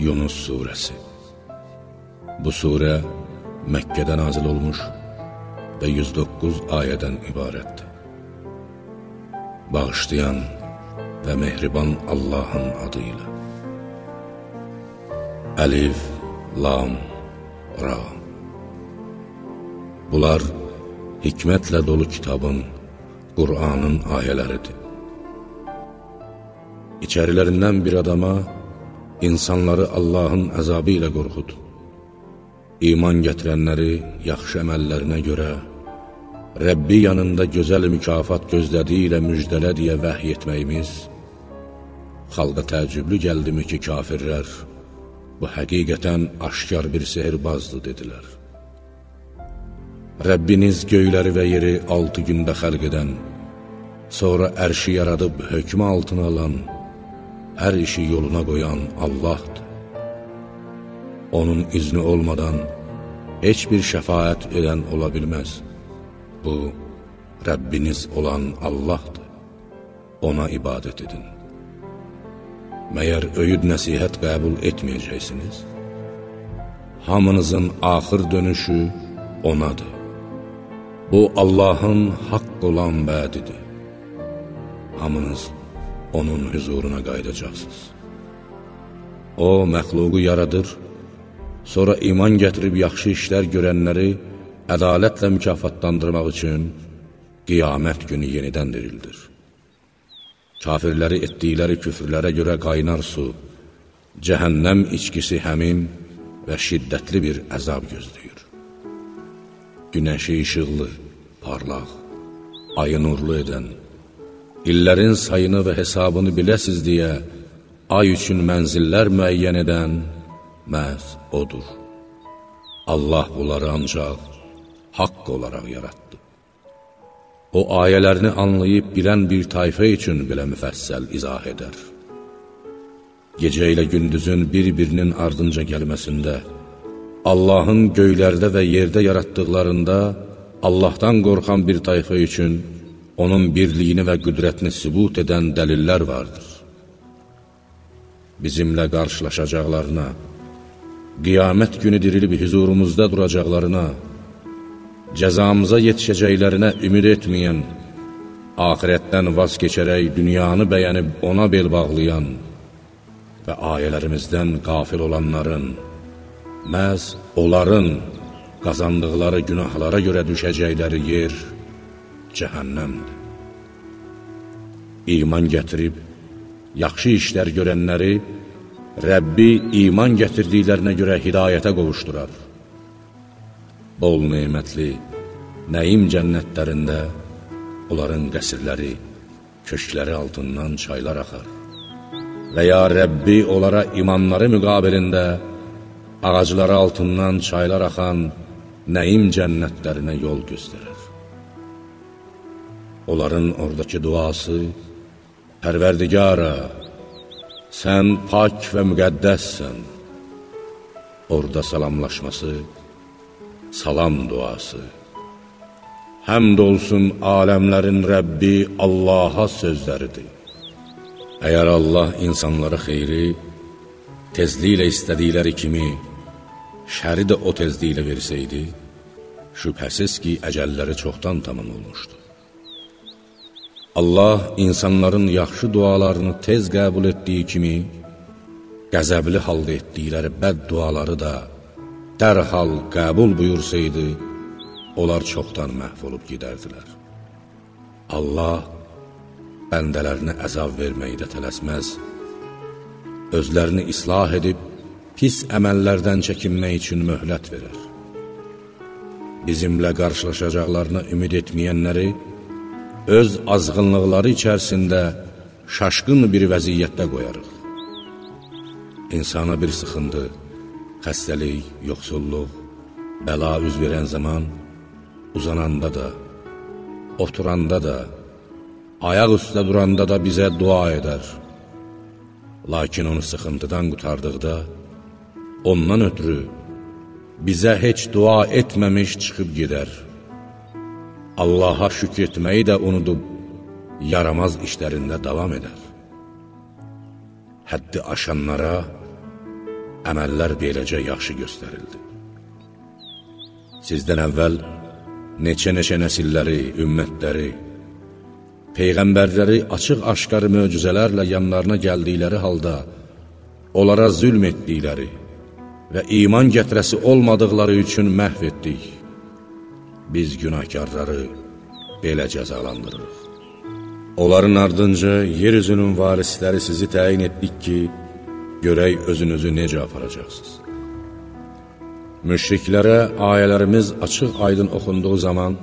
Yunus Suresi Bu surə Məkkədə nazil olmuş və 109 ayədən ibarətdir. Bağışlayan və mehriban Allahın adıyla. Əlif, Lam, Ra Bunlar hikmətlə dolu kitabın, Qur'anın ayələridir. İçərilərindən bir adama insanları Allahın əzabı ilə qorxud. İman gətirənləri yaxşı əməllərinə görə, Rəbbi yanında gözəl mükafat gözlədiyi ilə müjdələ deyə vəhy etməyimiz, xalqa təəccüblü gəldimi ki, kafirlər, bu həqiqətən aşkar bir sehirbazdır, dedilər. Rəbbiniz göyləri və yeri altı gündə xəlq edən, sonra ərşi yaradıb hökmə altına alan, hər işi yoluna qoyan Allahdır. Onun izni olmadan heç bir şəfayət edən ola bilməz. Bu, Rəbbiniz olan Allahdır. Ona ibadət edin. Məyər öyüd nəsihət qəbul etməyəcəksiniz? Hamınızın axır dönüşü Onadır. Bu, Allahın haqq olan bədidir. Hamınız onun hüzuruna qaydacaqsınız. O, məxluqu yaradır, sonra iman gətirib yaxşı işlər görənləri ədalətlə mükafatlandırmaq üçün qiyamət günü yenidən dirildir. Kafirləri etdikləri küfrlərə görə qaynar su, cəhənnəm içkisi həmin və şiddətli bir əzab gözləyir. Günəşi işıqlı, parlaq, ayı nurlu edən, illərin sayını və hesabını biləsiz deyə ay üçün mənzillər müəyyən edən məhz odur. Allah bunları ancaq haqq olaraq yaratdı. O ayələrini anlayıb bilən bir tayfə üçün belə müfəssəl izah edər. Gecə ilə gündüzün bir-birinin ardınca gəlməsində, Allahın göylərdə və yerdə yaratdıqlarında Allahdan qorxan bir tayfə üçün onun birliyini və qüdrətini sübut edən dəlillər vardır. Bizimlə qarşılaşacaqlarına, qiyamət günü dirilib hüzurumuzda duracaqlarına, cəzamıza yetişəcəklərinə ümid etməyən, ahirətdən vaz keçərək dünyanı bəyənib ona bel bağlayan və ayələrimizdən qafil olanların, məhz onların qazandıqları günahlara görə düşəcəkləri yer, cəhənnəmdir. İman gətirib, yaxşı işlər görənləri Rəbbi iman gətirdiklərinə görə hidayətə qovuşdurar. Bol neymətli, nəyim cənnətlərində onların qəsrləri, köşkləri altından çaylar axar. Və ya Rəbbi onlara imanları müqabilində ağacları altından çaylar axan nəyim cənnətlərinə yol göstərər. Onların oradakı duası, Pərverdigara, sən pak və müqəddəssən. Orada salamlaşması, salam duası. Həmd olsun aləmlərin Rəbbi Allaha sözləridir. Əgər Allah insanlara xeyri, tezliklə istədikləri kimi, şəri də o tezliklə versəydi, şübhəsiz ki, əcəlləri çoxdan tamam olmuşdu. Allah insanların yaxşı dualarını tez qəbul etdiyi kimi, qəzəbli halda etdikləri bəd duaları da dərhal qəbul buyursaydı, onlar çoxdan məhv olub gedərdilər. Allah bəndələrinə əzab verməkdə tələsməz, özlərini islah edib, pis əməllərdən çəkinmək üçün möhlət verər. Bizimlə qarşılaşacaqlarına ümid etməyənləri, öz azğınlıqları içərisində şaşqın bir vəziyyətdə qoyarıq. İnsana bir sıxıntı, xəstəlik, yoxsulluq, bəla üz verən zaman uzananda da, oturanda da, ayaq üstə duranda da bizə dua edər. Lakin onu sıxıntıdan qutardıqda, ondan ötürü bizə heç dua etməmiş çıxıb gedər. Allaha şükr etməyi də unudub, yaramaz işlərində davam edər. Həddi aşanlara, əməllər beləcə yaxşı göstərildi. Sizdən əvvəl neçə-neçə nəsilləri, ümmətləri, Peyğəmbərləri açıq-aşqar möcüzələrlə yanlarına gəldikləri halda, onlara zülm etdikləri və iman gətirəsi olmadıqları üçün məhv etdik. Biz günahkarları belə cəzalandırırıq. Onların ardınca yer üzünün varisləri sizi təyin etdik ki, görək özünüzü necə aparacaqsınız. Müşriklərə ayələrimiz açıq aydın oxunduğu zaman,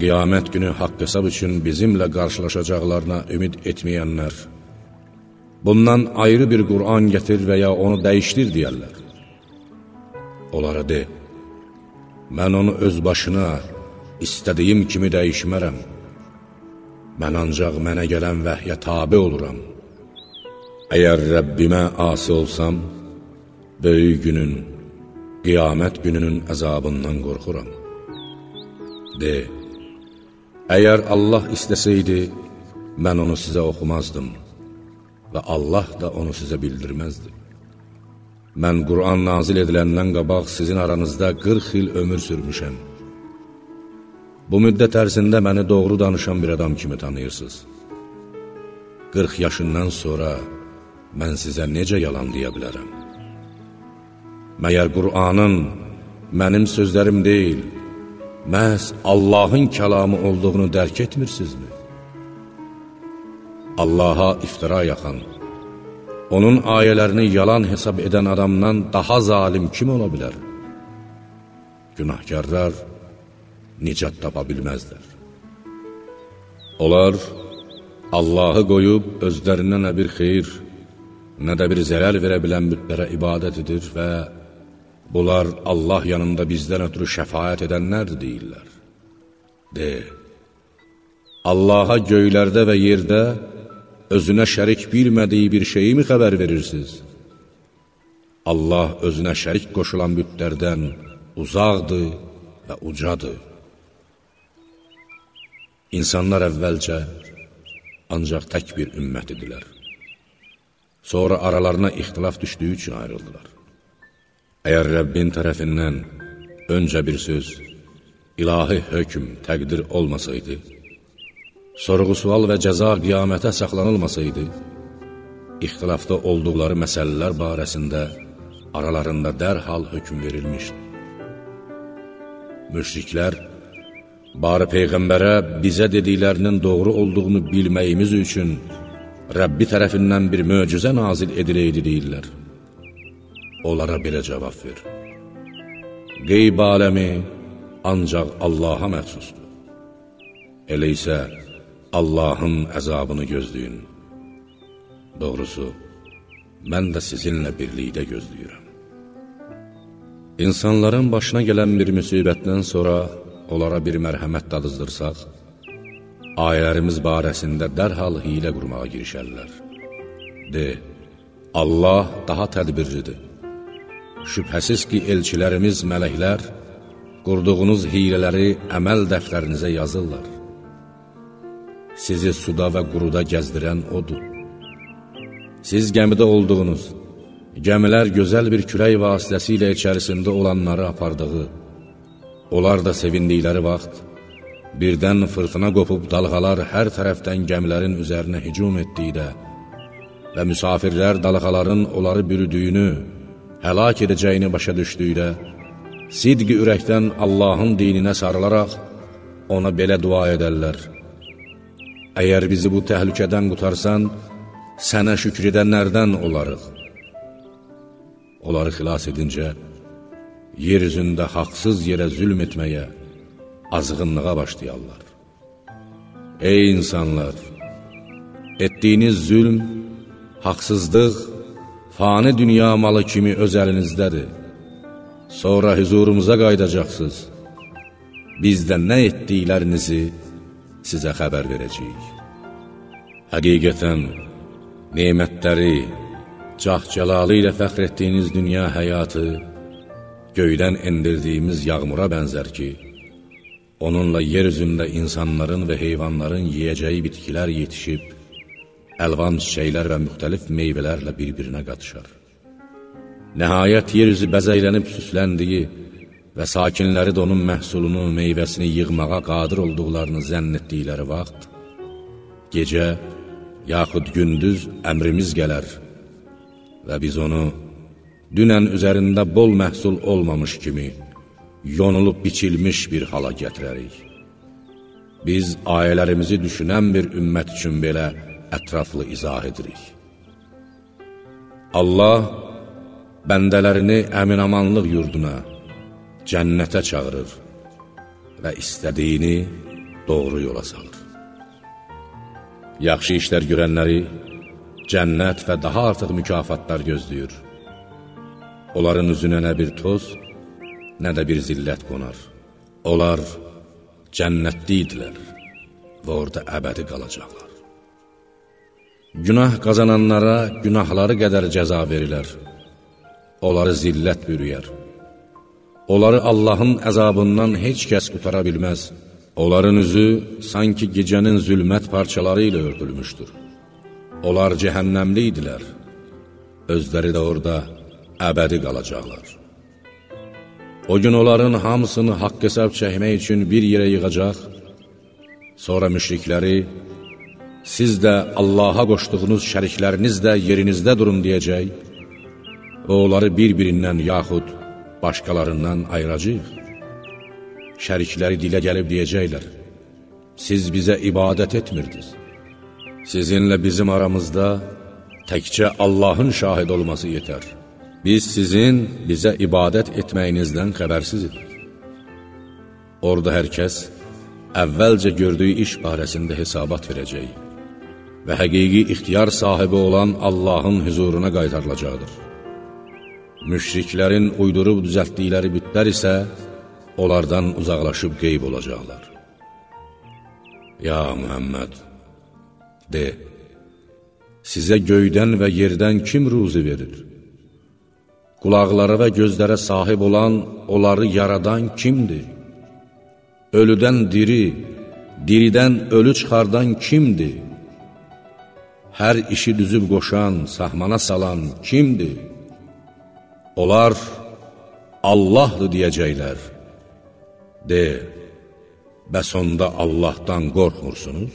qiyamət günü haqq hesab üçün bizimlə qarşılaşacaqlarına ümid etməyənlər, bundan ayrı bir Qur'an gətir və ya onu dəyişdir deyərlər. Onlara de, mən onu öz başına istədiyim kimi dəyişmərəm. Mən ancaq mənə gələn vəhyə tabi oluram. Əgər Rəbbimə asi olsam, böyük günün, qiyamət gününün əzabından qorxuram. De, əgər Allah istəsəydi, mən onu sizə oxumazdım və Allah da onu sizə bildirməzdi. Mən Qur'an nazil ediləndən qabaq sizin aranızda 40 il ömür sürmüşəm. Bu müddət ərzində məni doğru danışan bir adam kimi tanıyırsınız. 40 yaşından sonra mən sizə necə yalan deyə bilərəm? Məyər Qur'anın mənim sözlərim deyil, məhz Allahın kəlamı olduğunu dərk etmirsinizmi? Allaha iftira yaxan, onun ayələrini yalan hesab edən adamdan daha zalim kim ola bilər? Günahkarlar, nicat tapa bilməzlər. Onlar Allahı qoyub özlərinə nə bir xeyir, nə də bir zərər verə bilən bütlərə ibadət edir və bunlar Allah yanında bizdən ötürü şəfayət edənlərdir deyirlər. De, Allaha göylərdə və yerdə özünə şərik bilmədiyi bir şeyi mi xəbər verirsiniz? Allah özünə şərik qoşulan bütlərdən uzaqdır və ucadır. İnsanlar əvvəlcə ancaq tək bir ümmət idilər. Sonra aralarına ixtilaf düşdüyü üçün ayrıldılar. Əgər Rəbbin tərəfindən öncə bir söz, ilahi hökm, təqdir olmasaydı, sorğu-sual və cəza qiyamətə saxlanılmasaydı, ixtilafda olduqları məsələlər barəsində aralarında dərhal hökm verilmişdi. Müşriklər, Bari Peyğəmbərə bizə dediklərinin doğru olduğunu bilməyimiz üçün Rəbbi tərəfindən bir möcüzə nazil ediləydi deyirlər. Onlara belə cavab ver. Qeyb aləmi ancaq Allaha məxsusdur. Elə isə Allahın əzabını gözləyin. Doğrusu, mən də sizinlə birlikdə gözləyirəm. İnsanların başına gələn bir müsibətdən sonra onlara bir mərhəmət dadızdırsaq, ayələrimiz barəsində dərhal hilə qurmağa girişərlər. De, Allah daha tədbirlidir. Şübhəsiz ki, elçilərimiz, mələklər, qurduğunuz hilələri əməl dəftərinizə yazırlar. Sizi suda və quruda gəzdirən odur. Siz gəmidə olduğunuz, gəmilər gözəl bir kürək vasitəsilə içərisində olanları apardığı, Onlar da sevindikləri vaxt, birdən fırtına qopub dalğalar hər tərəfdən gəmilərin üzərinə hücum etdikdə və müsafirlər dalğaların onları bürüdüyünü, həlak edəcəyini başa düşdükdə, sidqi ürəkdən Allahın dininə sarılaraq ona belə dua edərlər. Əgər bizi bu təhlükədən qutarsan, sənə şükür edənlərdən olarıq. Onları xilas edincə, yer üzündə haqsız yerə zülm etməyə, azğınlığa başlayarlar. Ey insanlar! Etdiyiniz zülm, haqsızlıq, fani dünya malı kimi öz əlinizdədir. Sonra hüzurumuza qaydacaqsınız. Biz də nə etdiklərinizi sizə xəbər verəcəyik. Həqiqətən, neymətləri, cah-cəlalı ilə fəxr etdiyiniz dünya həyatı, göydən endirdiyimiz yağmura bənzər ki, onunla yer üzündə insanların və heyvanların yiyəcəyi bitkilər yetişib, əlvan çiçəklər və müxtəlif meyvələrlə bir-birinə qatışar. Nəhayət yer üzü bəzəylənib süsləndiyi və sakinləri də onun məhsulunu, meyvəsini yığmağa qadir olduqlarını zənn etdikləri vaxt, gecə yaxud gündüz əmrimiz gələr və biz onu dünən üzərində bol məhsul olmamış kimi yonulub biçilmiş bir hala gətirərik. Biz ayələrimizi düşünən bir ümmət üçün belə ətraflı izah edirik. Allah bəndələrini əminamanlıq yurduna, cənnətə çağırır və istədiyini doğru yola salır. Yaxşı işlər görənləri cənnət və daha artıq mükafatlar gözləyir. Onların üzünə nə bir toz, nə də bir zillət qonar. Onlar cənnətli idilər və orada əbədi qalacaqlar. Günah qazananlara günahları qədər cəza verilər. Onları zillət bürüyər. Onları Allahın əzabından heç kəs qutara bilməz. Onların üzü sanki gecənin zülmət parçaları ilə örtülmüşdür. Onlar cəhənnəmli idilər. Özləri də orada əbədi qalacaqlar. O gün onların hamısını haqq hesab çəkmək üçün bir yerə yığacaq, sonra müşrikləri, siz də Allaha qoşduğunuz şərikləriniz də yerinizdə durun deyəcək və onları bir-birindən yaxud başqalarından ayıracaq. Şərikləri dilə gəlib deyəcəklər, siz bizə ibadət etmirdiniz. Sizinlə bizim aramızda təkcə Allahın şahid olması yetər. Biz sizin bizə ibadət etməyinizdən xəbərsiz idik. Orada hər kəs əvvəlcə gördüyü iş barəsində hesabat verəcək və həqiqi ixtiyar sahibi olan Allahın hüzuruna qaytarılacaqdır. Müşriklərin uydurub düzəltdikləri bütlər isə onlardan uzaqlaşıb qeyb olacaqlar. Ya Mühəmməd, de, sizə göydən və yerdən kim ruzi verir? Qulaqlara və gözlərə sahib olan, onları yaradan kimdir? Ölüdən diri, diridən ölü çıxardan kimdir? Hər işi düzüb qoşan, sahmana salan kimdir? Onlar Allahdır deyəcəklər. De, bəs onda Allahdan qorxmursunuz?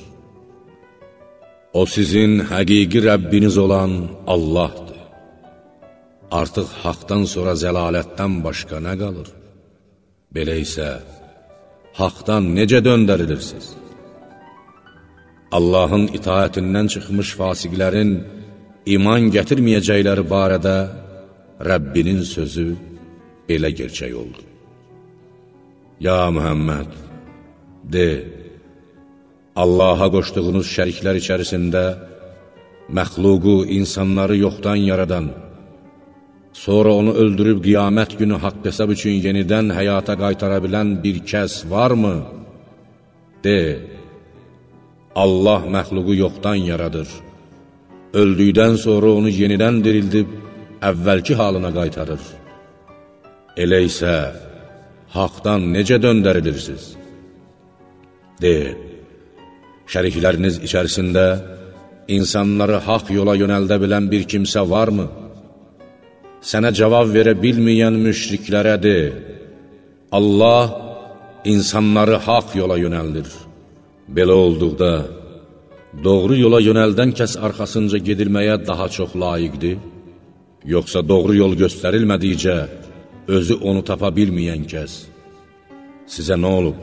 O sizin həqiqi Rəbbiniz olan Allahdır. Artıq haqdan sonra zəlalətdən başqa nə qalır? Belə isə, haqdan necə döndərilirsiniz? Allahın itaətindən çıxmış fasiqlərin iman gətirməyəcəkləri barədə Rəbbinin sözü belə gerçək oldu. Ya Mühəmməd, de, Allaha qoşduğunuz şəriklər içərisində məxluqu, insanları yoxdan yaradan, sonra onu öldürüb qiyamət günü haqq hesab üçün yenidən həyata qaytara bilən bir kəs varmı? De, Allah məxluqu yoxdan yaradır, öldükdən sonra onu yenidən dirildib, əvvəlki halına qaytarır. Elə isə, haqdan necə döndərilirsiniz? De, şərikləriniz içərisində insanları haq yola yönəldə bilən bir kimsə varmı? Sənə cavab verə bilməyən müşriklərə de, Allah insanları haq yola yönəldir. Belə olduqda, doğru yola yönəldən kəs arxasınca gedilməyə daha çox layiqdir. Yoxsa doğru yol göstərilmədikcə, özü onu tapa bilməyən kəs, sizə nə olub?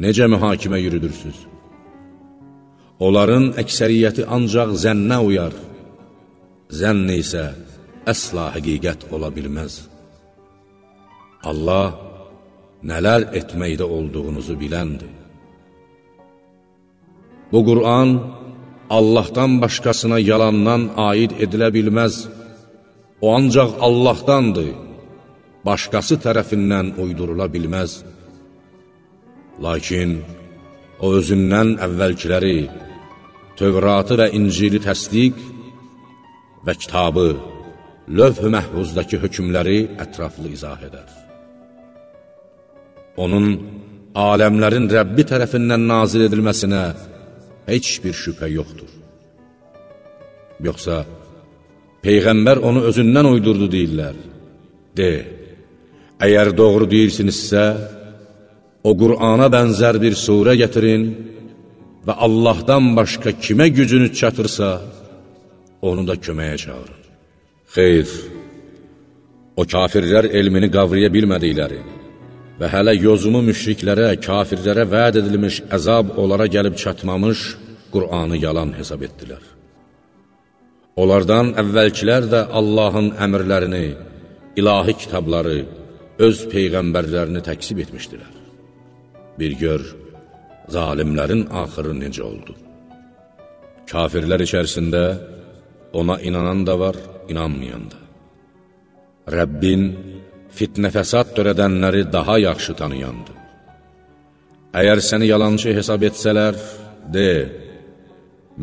Necə mühakimə yürüdürsünüz? Onların əksəriyyəti ancaq zənnə uyar, zənn isə əsla həqiqət ola bilməz. Allah nələr etməkdə olduğunuzu biləndir. Bu Qur'an Allahdan başqasına yalandan aid edilə bilməz. O ancaq Allahdandır, başqası tərəfindən uydurula bilməz. Lakin o özündən əvvəlkiləri, Tövratı və İncili təsdiq və kitabı, lövh-ü məhvuzdakı hökmləri ətraflı izah edər. Onun aləmlərin Rəbbi tərəfindən nazil edilməsinə heç bir şübhə yoxdur. Yoxsa, Peyğəmbər onu özündən uydurdu deyirlər. De, əgər doğru deyirsinizsə, o Qur'ana bənzər bir surə gətirin və Allahdan başqa kimə gücünüz çatırsa, onu da köməyə çağırın. Xeyr, o kafirlər elmini qavraya bilmədikləri və hələ yozumu müşriklərə, kafirlərə vəd edilmiş əzab onlara gəlib çatmamış Qur'anı yalan hesab etdilər. Onlardan əvvəlkilər də Allahın əmrlərini, ilahi kitabları, öz peyğəmbərlərini təksib etmişdilər. Bir gör, zalimlərin axırı necə oldu? Kafirlər içərisində ona inanan da var, inanmayan da. Rəbbin fitnə fəsad törədənləri daha yaxşı tanıyandı. Əgər səni yalancı hesab etsələr, de,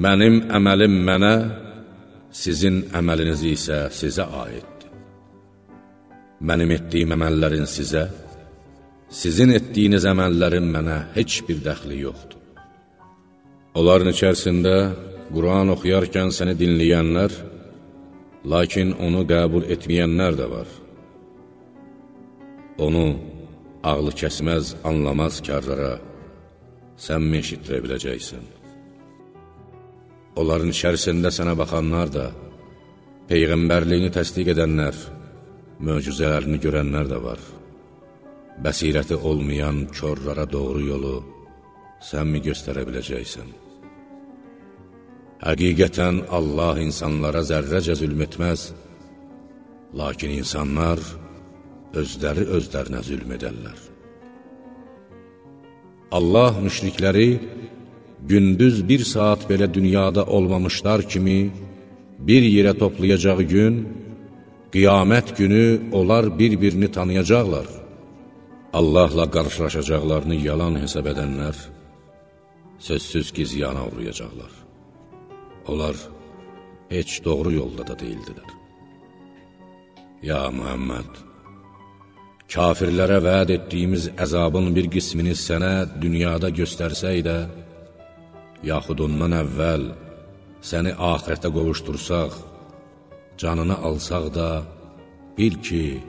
mənim əməlim mənə, sizin əməliniz isə sizə aiddir. Mənim etdiyim əməllərin sizə, sizin etdiyiniz əməllərin mənə heç bir dəxli yoxdur. Onların içərisində Quran oxuyarkən səni dinləyənlər, lakin onu qəbul etməyənlər də var. Onu ağlı kəsməz, anlamaz karlara sən mi eşitdirə biləcəksən? Onların içərisində sənə baxanlar da, Peyğəmbərliyini təsdiq edənlər, möcüzələrini görənlər də var. Bəsirəti olmayan körlara doğru yolu sən mi göstərə biləcəksən? Həqiqətən Allah insanlara zərrəcə zülm etməz, lakin insanlar özləri özlərinə zülm edərlər. Allah müşrikləri gündüz bir saat belə dünyada olmamışlar kimi bir yerə toplayacağı gün, qiyamət günü onlar bir-birini tanıyacaqlar. Allahla qarşılaşacaqlarını yalan hesab edənlər, sözsüz ki, ziyana uğrayacaqlar. Onlar heç doğru yolda da deyildilər. Ya Muhammed, kafirlərə vəd etdiyimiz əzabın bir qismini sənə dünyada göstərsək də, yaxud ondan əvvəl səni ahirətə qovuşdursaq, canını alsaq da, bil ki,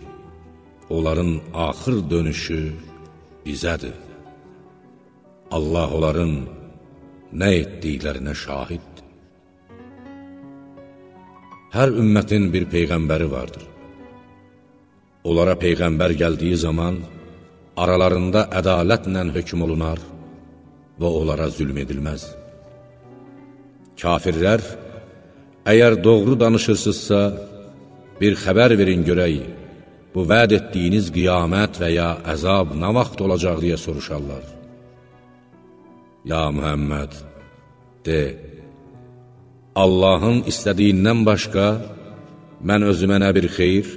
onların axır dönüşü bizədir. Allah onların nə etdiklərinə şahiddir. Hər ümmətin bir peyğəmbəri vardır. Onlara peyğəmbər gəldiyi zaman aralarında ədalətlə hökm olunar və onlara zülm edilməz. Kafirlər, əgər doğru danışırsınızsa, bir xəbər verin görək, bu vəd etdiyiniz qiyamət və ya əzab nə vaxt olacaq deyə soruşarlar. Ya Mühəmməd, de, Allahın istədiyindən başqa mən özümə nə bir xeyr,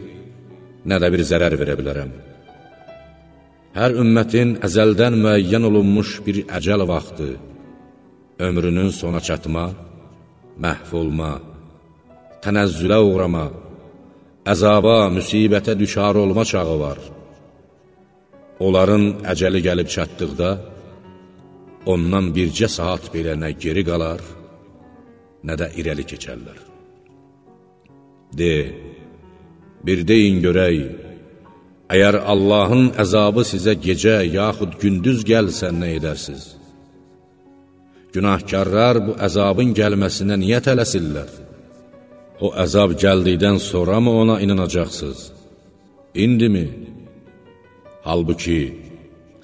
nə də bir zərər verə bilərəm. Hər ümmətin əzəldən müəyyən olunmuş bir əcəl vaxtı, ömrünün sona çatma, məhv olma, tənəzzülə uğrama, əzaba, müsibətə düşar olma çağı var. Onların əcəli gəlib çatdıqda, ondan bircə saat belə nə geri qalar, nə də irəli keçərlər. De, bir deyin görək, əgər Allahın əzabı sizə gecə yaxud gündüz gəlsə nə edərsiniz? Günahkarlar bu əzabın gəlməsinə niyə tələsirlər? O əzab gəldikdən sonra mı ona inanacaqsınız? İndi mi? Halbuki,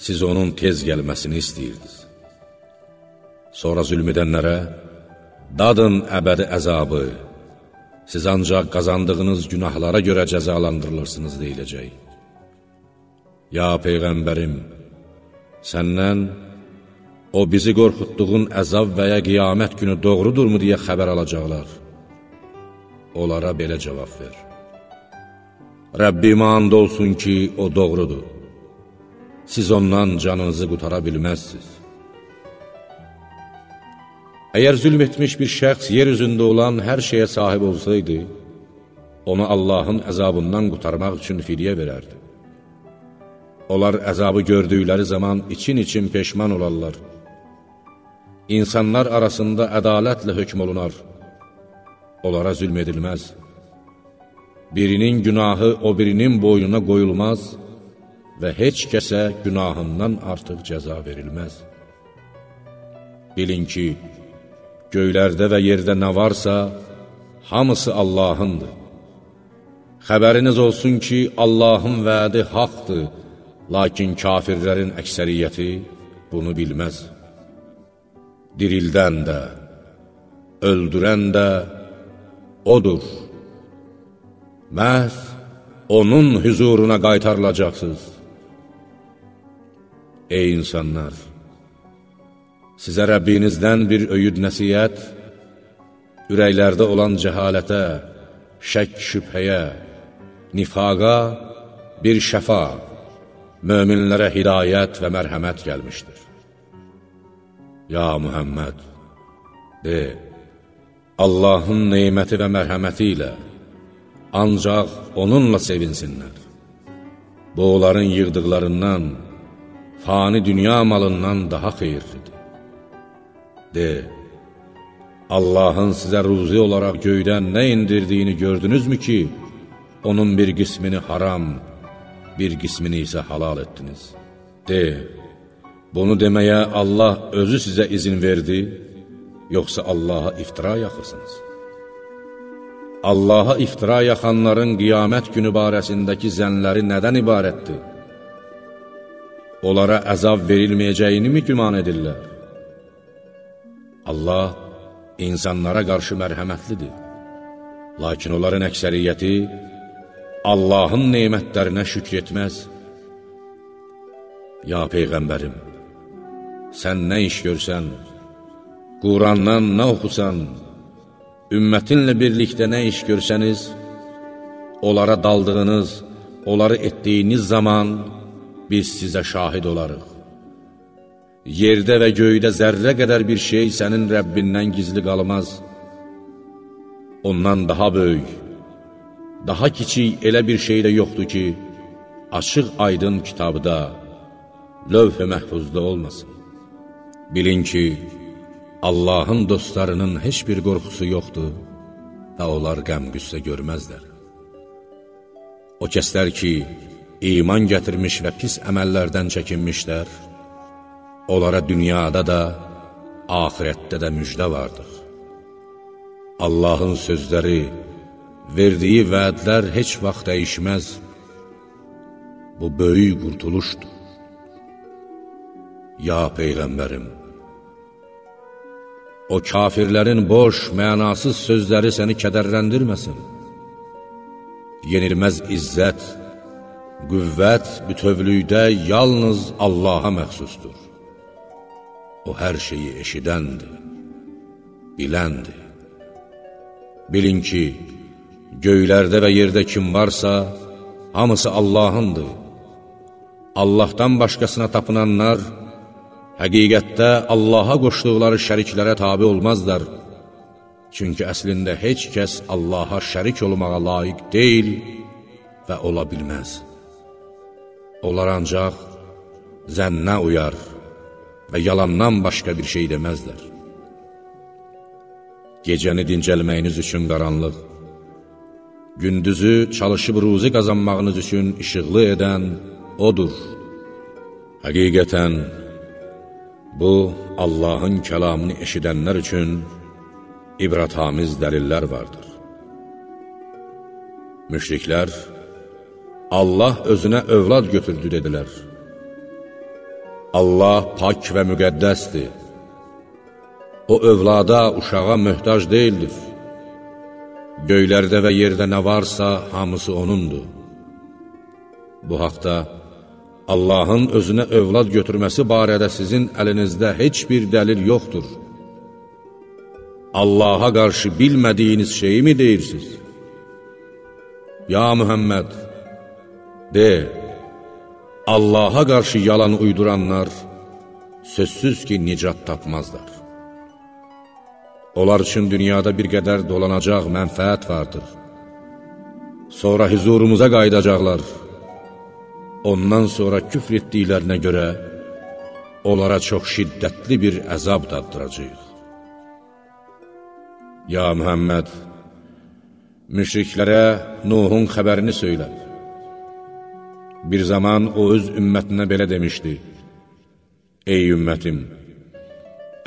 siz onun tez gəlməsini istəyirdiniz. Sonra zülm edənlərə, dadın əbədi əzabı, siz ancaq qazandığınız günahlara görə cəzalandırılırsınız deyiləcək. Ya Peyğəmbərim, səndən o bizi qorxutduğun əzab və ya qiyamət günü doğrudurmu deyə xəbər alacaqlar. Onlara belə cavab ver. Rəbbim and olsun ki, o doğrudur. Siz ondan canınızı qutara bilməzsiniz. Əgər zülm etmiş bir şəxs yer üzündə olan hər şeyə sahib olsaydı, onu Allahın əzabından qutarmaq üçün fidyə verərdi. Onlar əzabı gördükləri zaman için-için peşman olarlar. İnsanlar arasında ədalətlə hökm olunar. Onlara zülm edilməz. birinin günahı o birinin boynuna qoyulmaz və heç kəsə günahından artıq cəza verilməz. Bilin ki, göylərdə və yerdə nə varsa, hamısı Allahındır. Xəbəriniz olsun ki, Allahın vədi haqdır, lakin kafirlərin əksəriyyəti bunu bilməz. Dirildən də, öldürən də O'dur. Məhz Onun hüzuruna qaytarılacaqsınız. Ey insanlar! Sizə Rəbbinizdən bir öyüd nəsiyyət, ürəklərdə olan cəhalətə, şək şübhəyə, nifaqa bir şəfa, möminlərə hidayət və mərhəmət gəlmişdir. Ya Mühəmməd, de, Allahın neyməti və mərhəməti ilə ancaq onunla sevinsinlər. Bu, onların yığdıqlarından, fani dünya malından daha xeyirlidir. De, Allahın sizə ruzi olaraq göydən nə indirdiyini gördünüzmü ki, onun bir qismini haram, bir qismini isə halal etdiniz. De, bunu deməyə Allah özü sizə izin verdi, yoxsa Allaha iftira yaxırsınız? Allaha iftira yaxanların qiyamət günü barəsindəki zənləri nədən ibarətdir? Onlara əzab verilməyəcəyini mi güman edirlər? Allah insanlara qarşı mərhəmətlidir. Lakin onların əksəriyyəti Allahın neymətlərinə şükr etməz. Ya Peyğəmbərim, sən nə iş görsən, Qurandan nə oxusan, ümmətinlə birlikdə nə iş görsəniz, onlara daldığınız, onları etdiyiniz zaman biz sizə şahid olarıq. Yerdə və göydə zərrə qədər bir şey sənin Rəbbindən gizli qalmaz. Ondan daha böyük, daha kiçik elə bir şey də yoxdur ki, açıq aydın kitabda, lövh-i məhfuzda olmasın. Bilin ki, Allahın dostlarının heç bir qorxusu yoxdur və onlar qəm-qüssə görməzlər. O kəslər ki, iman gətirmiş və pis əməllərdən çəkinmişlər, onlara dünyada da, ahirətdə də müjdə vardır. Allahın sözləri, verdiyi vədlər heç vaxt dəyişməz. Bu böyük qurtuluşdur. Ya Peyğəmbərim, o kafirlərin boş, mənasız sözləri səni kədərləndirməsin. Yenilməz izzət, qüvvət bütövlükdə yalnız Allaha məxsusdur. O hər şeyi eşidəndir, biləndir. Bilin ki, göylərdə və yerdə kim varsa, hamısı Allahındır. Allahdan başqasına tapınanlar, həqiqətdə Allaha qoşduqları şəriklərə tabi olmazlar. Çünki əslində heç kəs Allaha şərik olmağa layiq deyil və ola bilməz. Onlar ancaq zənnə uyar və yalandan başqa bir şey deməzlər. Gecəni dincəlməyiniz üçün qaranlıq, gündüzü çalışıb ruzi qazanmağınız üçün işıqlı edən Odur. Həqiqətən, bu, Allahın kəlamını eşidənlər üçün ibrətamiz dəlillər vardır. Müşriklər, Allah özünə övlad götürdü, dedilər. Allah pak və müqəddəsdir. O övlada, uşağa möhtac deyildir. Göylərdə və yerdə nə varsa, hamısı O'nundur. Bu haqda Allahın özünə övlad götürməsi barədə sizin əlinizdə heç bir dəlil yoxdur. Allaha qarşı bilmədiyiniz şeyi mi deyirsiniz? Ya Mühəmməd, de, Allaha qarşı yalan uyduranlar sözsüz ki, nicat tapmazlar. Onlar üçün dünyada bir qədər dolanacaq mənfəət vardır. Sonra huzurumuza qaydacaqlar. Ondan sonra küfr etdiklərinə görə onlara çox şiddətli bir əzab daddıracaq. Ya Mühəmməd, Müşriklərə Nuhun xəbərini söylə. Bir zaman o öz ümmətinə belə demişdi, Ey ümmətim,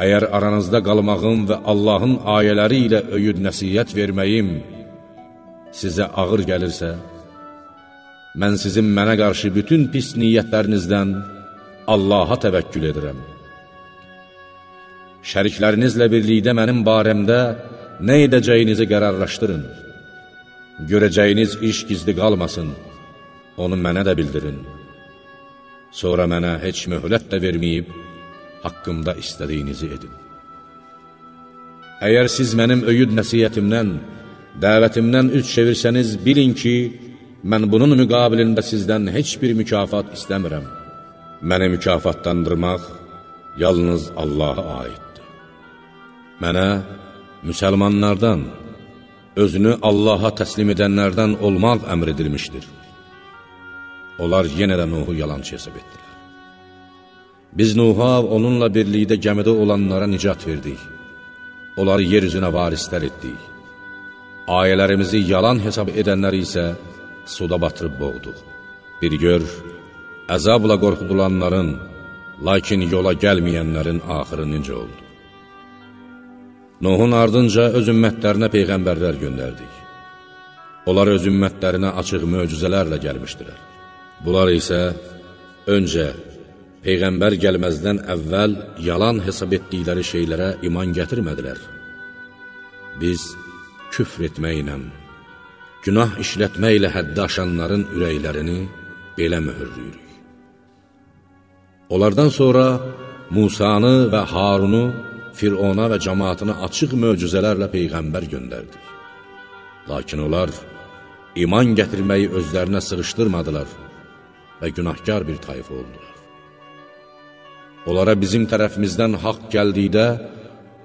əgər aranızda qalmağım və Allahın ayələri ilə öyüd nəsiyyət verməyim sizə ağır gəlirsə, mən sizin mənə qarşı bütün pis niyyətlərinizdən Allaha təvəkkül edirəm. Şəriklərinizlə birlikdə mənim barəmdə nə edəcəyinizi qərarlaşdırın. Görəcəyiniz iş gizli qalmasın, onu mənə də bildirin. Sonra mənə heç möhlət də verməyib, haqqımda istədiyinizi edin. Əgər siz mənim öyüd nəsiyyətimdən, dəvətimdən üç çevirsəniz, bilin ki, mən bunun müqabilində sizdən heç bir mükafat istəmirəm. Məni mükafatlandırmaq yalnız Allaha aiddir. Mənə müsəlmanlardan, özünü Allaha təslim edənlərdən olmaq əmr edilmişdir. Onlar yenə də Nuhu yalançı hesab etdilər. Biz Nuha onunla birlikdə gəmidə olanlara nicat verdik. Onları yer üzünə varislər etdik. Ayələrimizi yalan hesab edənləri isə suda batırıb boğduq. Bir gör, əzabla qorxudulanların, lakin yola gəlməyənlərin axırı necə oldu? Nuhun ardınca öz ümmətlərinə peyğəmbərlər göndərdik. Onlar öz ümmətlərinə açıq möcüzələrlə gəlmişdilər. Bunlar isə öncə Peyğəmbər gəlməzdən əvvəl yalan hesab etdikləri şeylərə iman gətirmədilər. Biz küfr etməklə, günah işlətməklə həddə aşanların ürəklərini belə mühürlüyürük. Onlardan sonra Musanı və Harunu Firona və cəmaatına açıq möcüzələrlə Peyğəmbər göndərdik. Lakin onlar iman gətirməyi özlərinə sığışdırmadılar və günahkar bir tayfa oldular. Onlara bizim tərəfimizdən haqq gəldikdə,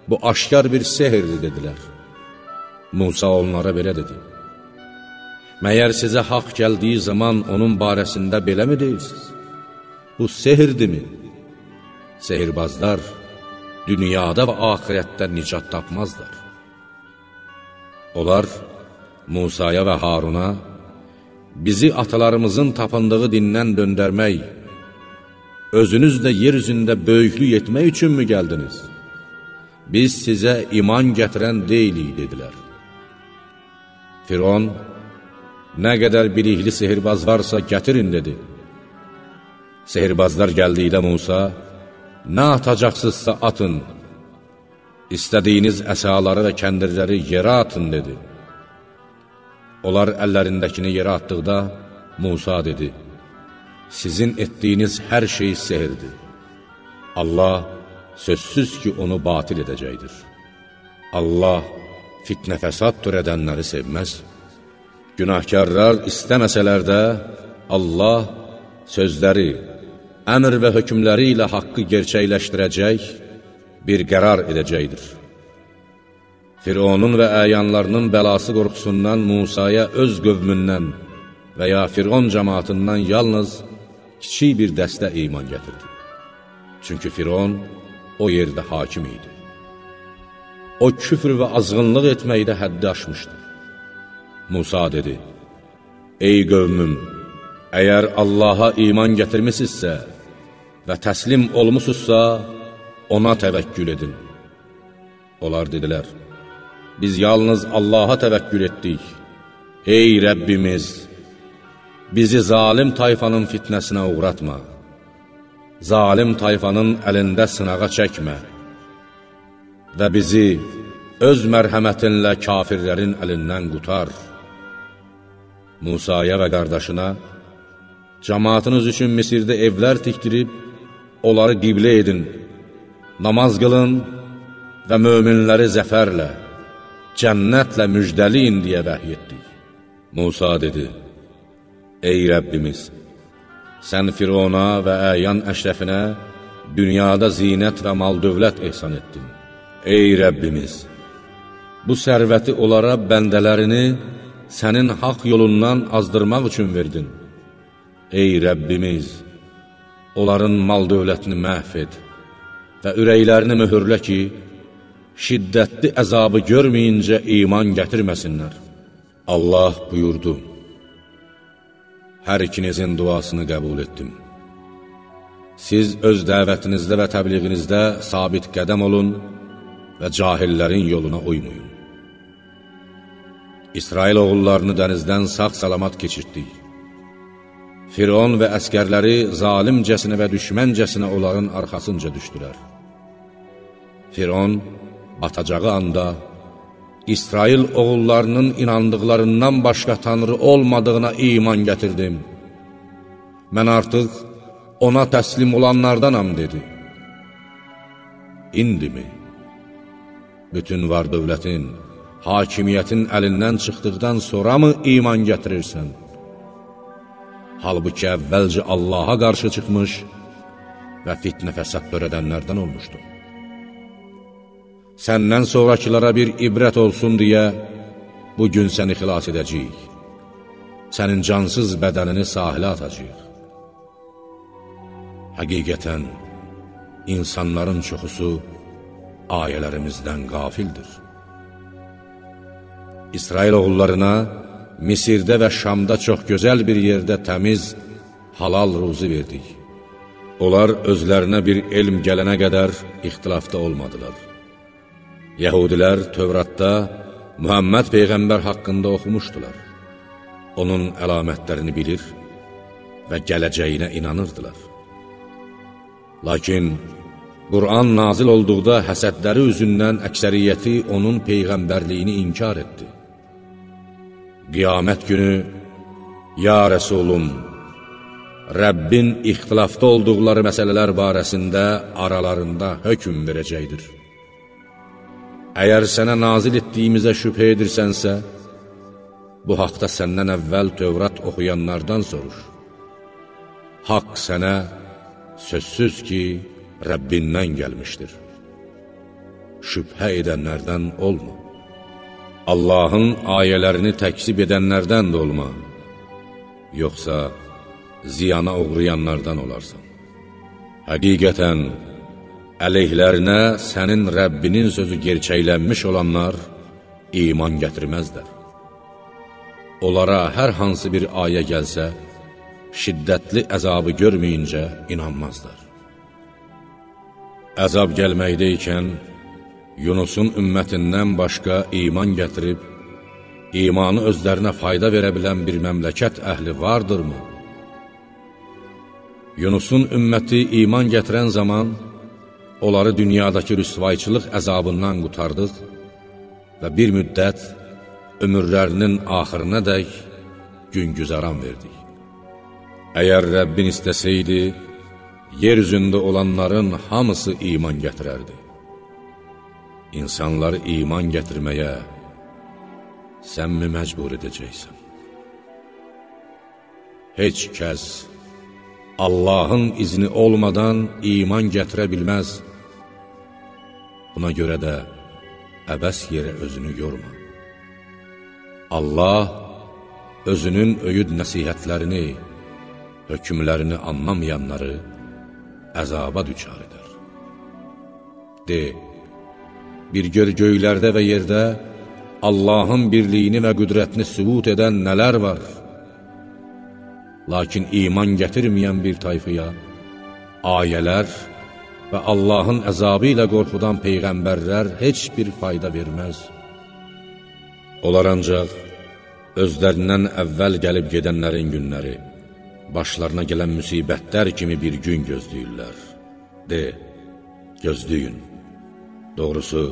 bu aşkar bir sehirdir, dedilər. Musa onlara belə dedi. Məyər sizə haqq gəldiyi zaman onun barəsində beləmi deyirsiniz? Bu sehirdirmi? Sehirbazlar dünyada və ahirətdə nicat tapmazlar. Onlar Musaya və Haruna bizi atalarımızın tapındığı dindən döndərmək, özünüz də yer üzündə böyüklük etmək üçünmü gəldiniz? Biz sizə iman gətirən deyilik, dedilər. Firon, nə qədər bilikli sehirbaz varsa gətirin, dedi. Sehirbazlar gəldikdə Musa, nə atacaqsızsa atın, istədiyiniz əsaları və kəndirləri yerə atın, dedi. Onlar əllərindəkini yerə atdıqda, Musa dedi, sizin etdiyiniz hər şey sehirdir. Allah sözsüz ki, onu batil edəcəkdir. Allah fitnə fəsad törədənləri sevməz. Günahkarlar istəməsələr də, Allah sözləri, əmr və hökmləri ilə haqqı gerçəkləşdirəcək, bir qərar edəcəkdir. Fironun və əyanlarının bəlası qorxusundan Musaya öz qövmündən və ya Firon cəmatından yalnız kiçik bir dəstə iman gətirdi. Çünki Firon o yerdə hakim idi. O küfr və azğınlıq etməkdə həddi aşmışdı. Musa dedi, Ey qövmüm, əgər Allaha iman gətirmisinizsə və təslim olmusunuzsa, ona təvəkkül edin. Onlar dedilər, biz yalnız Allaha təvəkkül etdik. Ey Rəbbimiz, bizi zalim tayfanın fitnəsinə uğratma. Zalim tayfanın əlində sınağa çəkmə və bizi öz mərhəmətinlə kafirlərin əlindən qutar. Musaya və qardaşına, cəmatınız üçün Misirdə evlər tikdirib, onları qiblə edin, namaz qılın və möminləri zəfərlə, cənnətlə müjdəliyin deyə vəhiy etdik. Musa dedi, Ey Rəbbimiz, sən Firona və əyan əşrəfinə dünyada zinət və mal dövlət ehsan etdin. Ey Rəbbimiz, bu sərvəti onlara bəndələrini sənin haqq yolundan azdırmaq üçün verdin. Ey Rəbbimiz, onların mal dövlətini məhv et və ürəklərini mühürlə ki, şiddətli əzabı görməyincə iman gətirməsinlər. Allah buyurdu, Hər ikinizin duasını qəbul etdim. Siz öz dəvətinizdə və təbliğinizdə sabit qədəm olun və cahillərin yoluna uymayın. İsrail oğullarını dənizdən sağ-salamat keçirtdik. Firon və əskərləri zalimcəsinə və düşməncəsinə onların arxasınca düşdülər. Firon batacağı anda İsrail oğullarının inandıqlarından başqa tanrı olmadığına iman gətirdim. Mən artıq ona təslim olanlardanam, dedi. İndi mi? Bütün var dövlətin, hakimiyyətin əlindən çıxdıqdan sonra mı iman gətirirsən? Halbuki əvvəlcə Allaha qarşı çıxmış və fitnə fəsad törədənlərdən olmuşdu. Səndən sonrakılara bir ibrət olsun deyə, bugün səni xilas edəcəyik. Sənin cansız bədənini sahilə atacaq. Həqiqətən, insanların çoxusu ayələrimizdən qafildir. İsrail oğullarına Misirdə və Şamda çox gözəl bir yerdə təmiz, halal ruzu verdik. Onlar özlərinə bir elm gələnə qədər ixtilafda olmadılar. Yəhudilər Tövratda Muhammed Peyğəmbər haqqında oxumuşdular. Onun əlamətlərini bilir və gələcəyinə inanırdılar. Lakin Qur'an nazil olduqda həsədləri üzündən əksəriyyəti onun Peyğəmbərliyini inkar etdi. Qiyamət günü, Ya Rəsulum, Rəbbin ixtilafda olduqları məsələlər barəsində aralarında hökm verəcəkdir. Əgər sənə nazil etdiyimizə şübhə edirsənsə, bu haqda səndən əvvəl Tövrat oxuyanlardan soruş. Haqq sənə sözsüz ki, Rəbbindən gəlmişdir. Şübhə edənlərdən olma. Allahın ayələrini təksib edənlərdən də olma. Yoxsa ziyana uğrayanlardan olarsan. Həqiqətən, əleyhlərinə sənin Rəbbinin sözü gerçəklənmiş olanlar iman gətirməzlər. Onlara hər hansı bir ayə gəlsə, şiddətli əzabı görməyincə inanmazlar. Əzab gəlməkdəykən, Yunusun ümmətindən başqa iman gətirib, imanı özlərinə fayda verə bilən bir məmləkət əhli vardırmı? Yunusun ümməti iman gətirən zaman, onları dünyadakı rüsvayçılıq əzabından qutardıq və bir müddət ömürlərinin axırına dək gün güzaran verdik. Əgər Rəbbin istəsəydi, yer üzündə olanların hamısı iman gətirərdi. İnsanları iman gətirməyə sən mi məcbur edəcəksən? Heç kəs Allahın izni olmadan iman gətirə bilməz. Buna görə də əbəs yerə özünü yorma. Allah özünün öyüd nəsihətlərini, hökmlərini anlamayanları əzaba düçar edər. De, bir gör göylərdə və yerdə Allahın birliyini və qüdrətini sübut edən nələr var? Lakin iman gətirməyən bir tayfıya ayələr və Allahın əzabı ilə qorxudan peyğəmbərlər heç bir fayda verməz. Onlar ancaq özlərindən əvvəl gəlib gedənlərin günləri, başlarına gələn müsibətlər kimi bir gün gözləyirlər. De, gözləyin. Doğrusu,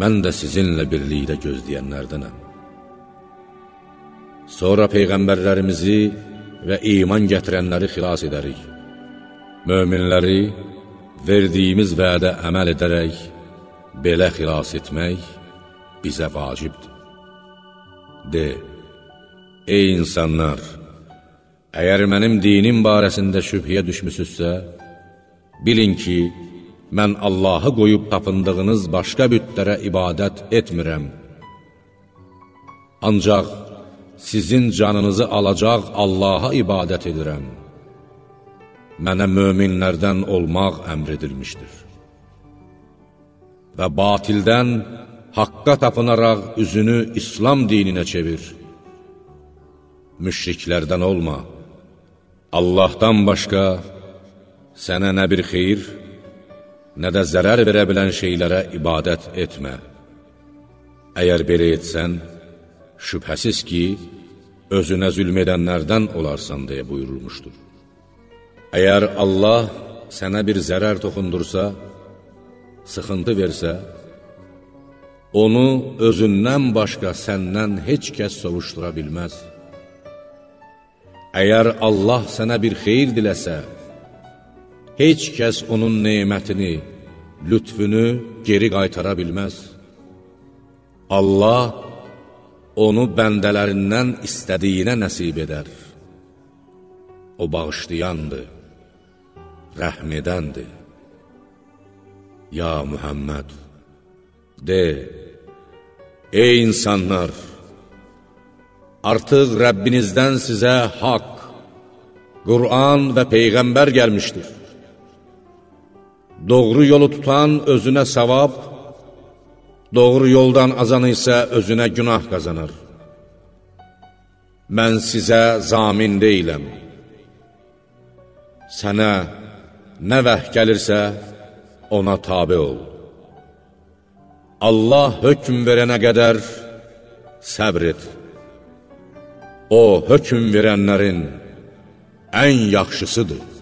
mən də sizinlə birlikdə gözləyənlərdənəm. Sonra peyğəmbərlərimizi və iman gətirənləri xilas edərik. Möminləri verdiyimiz vədə əməl edərək, belə xilas etmək bizə vacibdir. De, ey insanlar, əgər mənim dinim barəsində şübhiyə düşmüsüzsə, bilin ki, mən Allahı qoyub tapındığınız başqa bütlərə ibadət etmirəm. Ancaq sizin canınızı alacaq Allaha ibadət edirəm. Mənə möminlərdən olmaq əmr edilmişdir. Və batildən haqqa tapınaraq üzünü İslam dininə çevir. Müşriklərdən olma. Allahdan başqa sənə nə bir xeyir, nə də zərər verə bilən şeylərə ibadət etmə. Əgər belə etsən, şübhəsiz ki, özünə zülm edənlərdən olarsan, deyə buyurulmuşdur. Əgər Allah sənə bir zərər toxundursa, sıxıntı versə, onu özündən başqa səndən heç kəs sovuşdura bilməz. Əgər Allah sənə bir xeyir diləsə, heç kəs onun neymətini, lütfünü geri qaytara bilməz. Allah onu bəndələrindən istədiyinə nəsib edər. O bağışlayandır, rəhm. Ya Mühəmməd, de, ey insanlar, artıq Rəbbinizdən sizə haqq, Qur'an və Peyğəmbər gəlmişdir. Doğru yolu tutan özünə savab, doğru yoldan azanı isə özünə günah qazanar. Mən sizə zamin deyiləm. Sənə nə vəh gəlirsə, ona tabi ol. Allah hökm verənə qədər səbr et. O, hökm verənlərin ən yaxşısıdır.